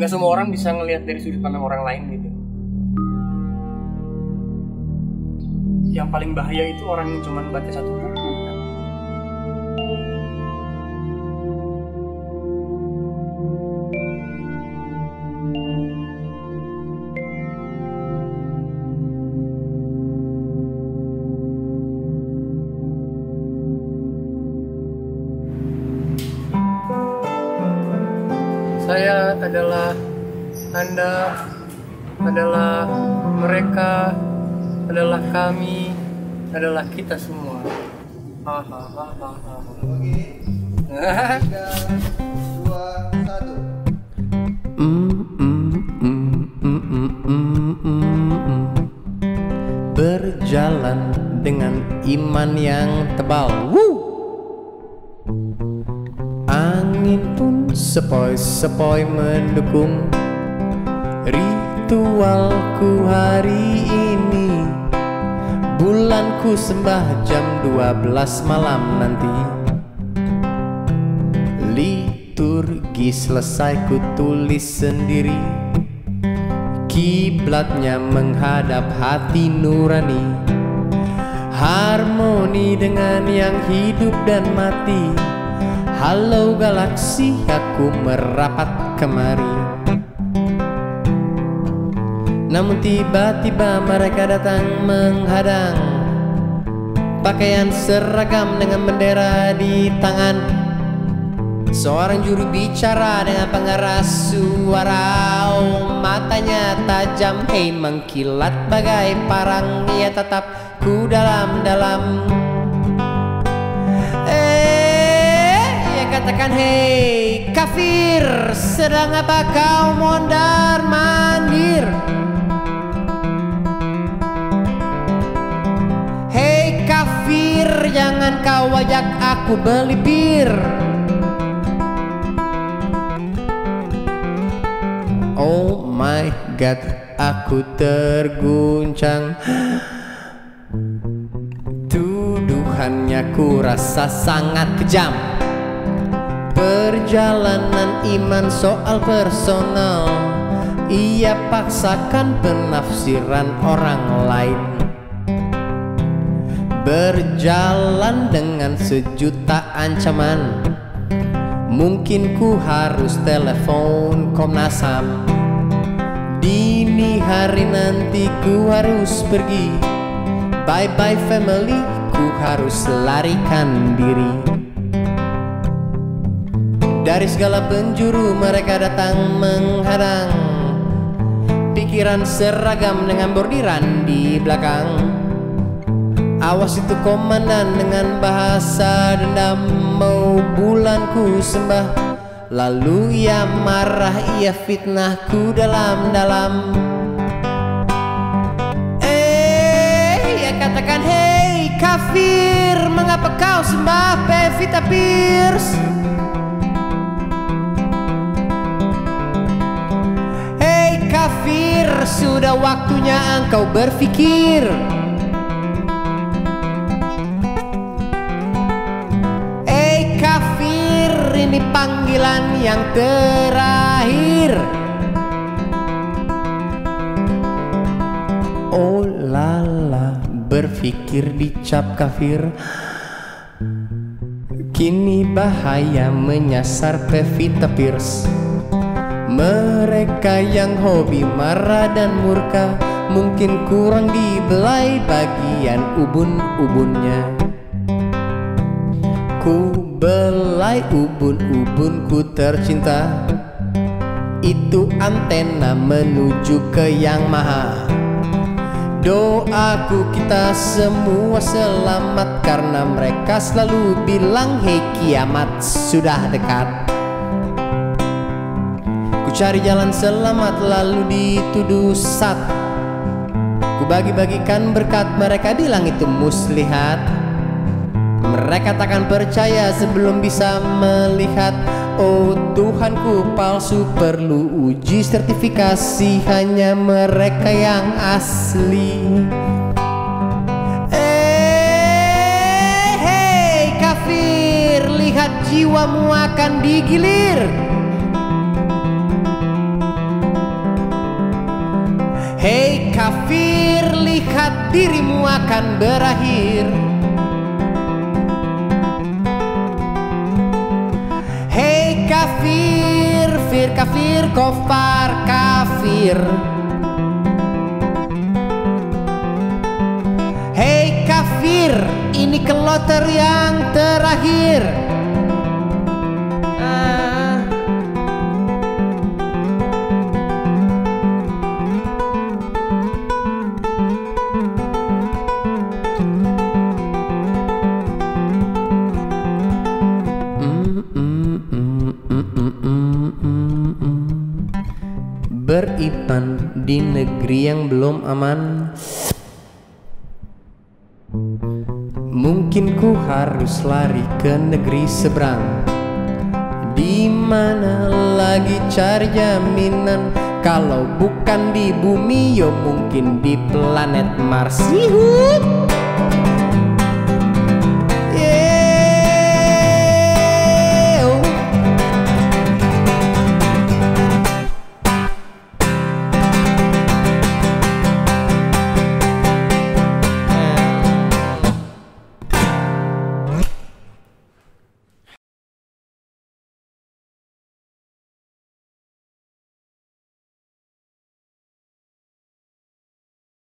nggak semua orang bisa ngelihat dari sudut pandang orang lain gitu. Yang paling bahaya itu orang yang cuma baca satu buku Saya adalah Anda adalah mereka adalah kami adalah kita semua. Hahaha. dua satu Berjalan dengan iman yang tebal Woo! Angin pun sepoi-sepoi mendukung Ritualku hari ini. Bulanku sembah jam 12 malam nanti. Liturgi selesai ku tulis sendiri. Kiblatnya menghadap hati nurani. Harmoni dengan yang hidup dan mati Halo galaksi aku merapat kemari. Namun tiba-tiba mereka datang menghadang. Pakaian seragam dengan bendera di tangan. Seorang juru bicara dengan pengeras suara oh, Matanya tajam, hei mengkilat bagai parang. Ia tetap ku dalam-dalam katakan hei kafir Sedang apa kau mondar mandir? Hei kafir jangan kau ajak aku beli bir. Oh my god, aku terguncang. Tuduhannya ku rasa sangat kejam Perjalanan iman soal personal. Ia paksakan penafsiran orang lain. Berjalan dengan sejuta ancaman. Mungkin ku harus telepon Komnas HAM. Dini hari nanti ku harus pergi. Bye bye family Ku harus larikan diri Dari segala penjuru mereka datang menghadang. Pikiran seragam dengan bordiran di belakang. Awas itu komandan dengan bahasa dendam. Mau bulanku sembah Lalu ia marah ia fitnahku dalam-dalam. Eh ia katakan Hei kafir Mengapa kau sembah Pevita Pierce kafir Sudah waktunya engkau berpikir Eh kafir ini panggilan yang terakhir. Oh lala berpikir dicap kafir. Kini bahaya menyasar Pevita Pierce Mereka yang hobi marah dan murka Mungkin kurang dibelai bagian ubun-ubunnya. Ku belai ubun-ubunku tercinta. Itu antena menuju ke yang maha. Doaku kita semua selamat Karena mereka selalu bilang Hei kiamat sudah dekat Ku cari jalan selamat lalu dituduh sat Ku bagi-bagikan berkat mereka bilang itu muslihat. Mereka takkan percaya sebelum bisa melihat. Oh Tuhanku palsu perlu uji sertifikasi Hanya mereka yang asli. Eh hei kafir Lihat jiwamu akan digilir kafir, lihat dirimu akan berakhir. Hei kafir, fir kafir, kofar kafir. Hei kafir, ini keloter yang terakhir Beripan di negeri yang belum aman. Mungkin ku harus lari ke negeri seberang. Di mana lagi cari jaminan? Kalau bukan di bumi yo mungkin di planet Mars.